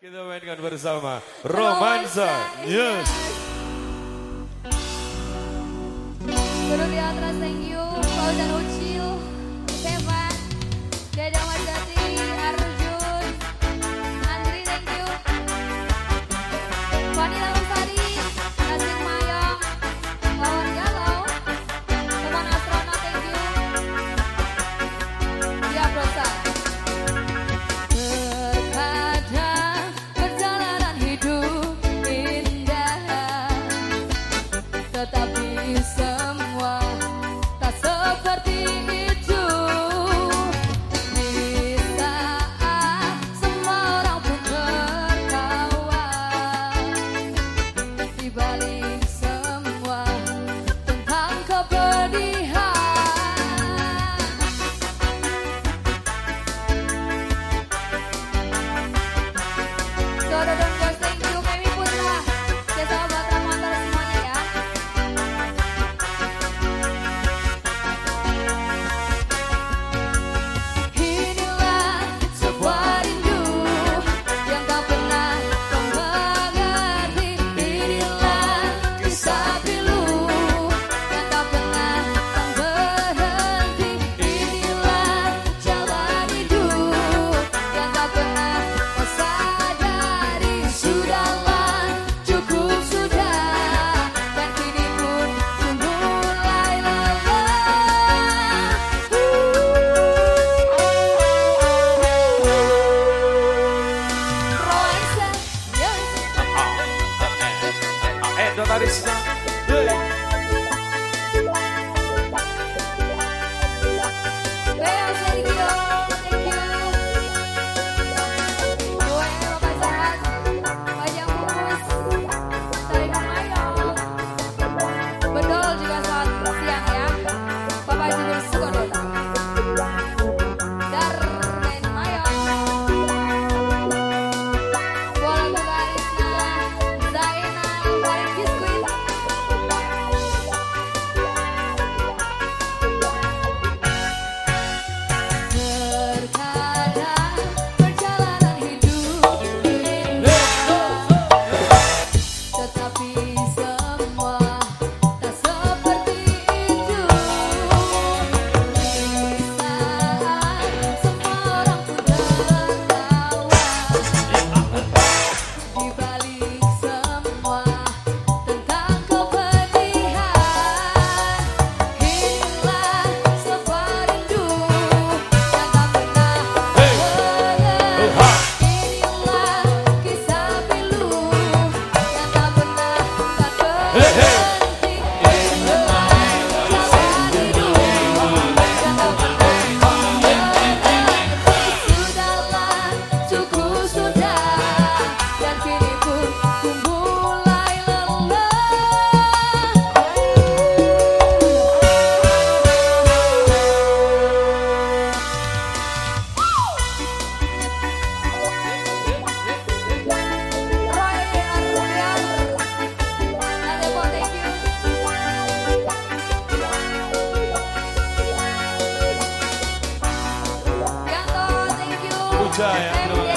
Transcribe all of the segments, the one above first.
Kita mainkan bersama Romansa. Yes. Guru Atras, thank you. kau dan Ucil, Sevan, Dadang Mas Barista. tell you.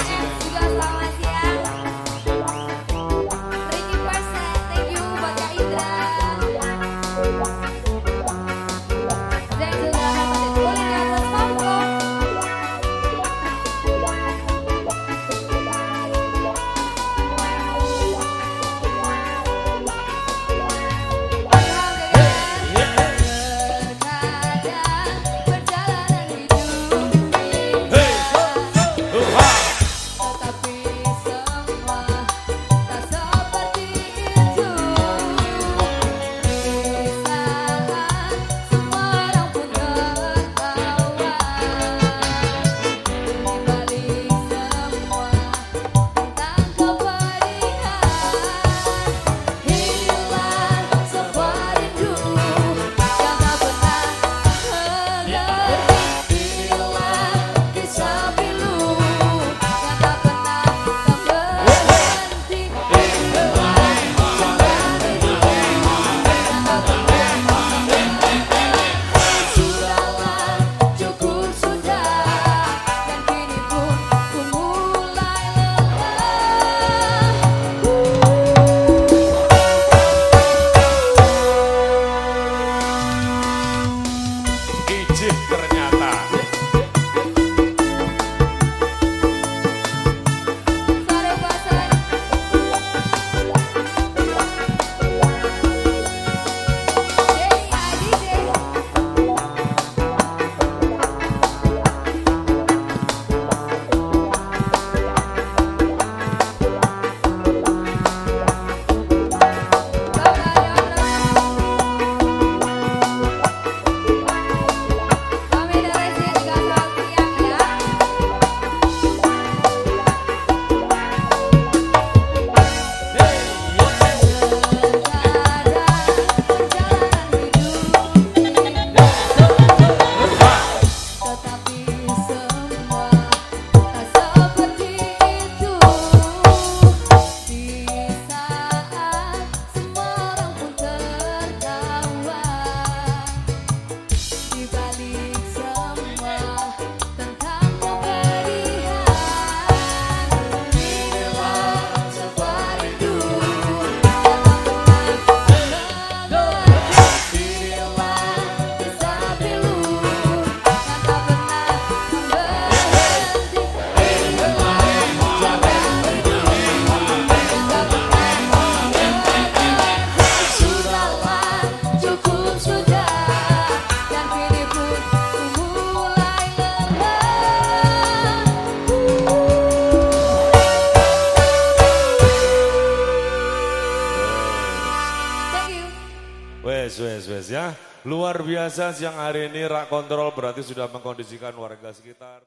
Bes ya. Luar biasa siang hari ini rak kontrol berarti sudah mengkondisikan warga sekitar.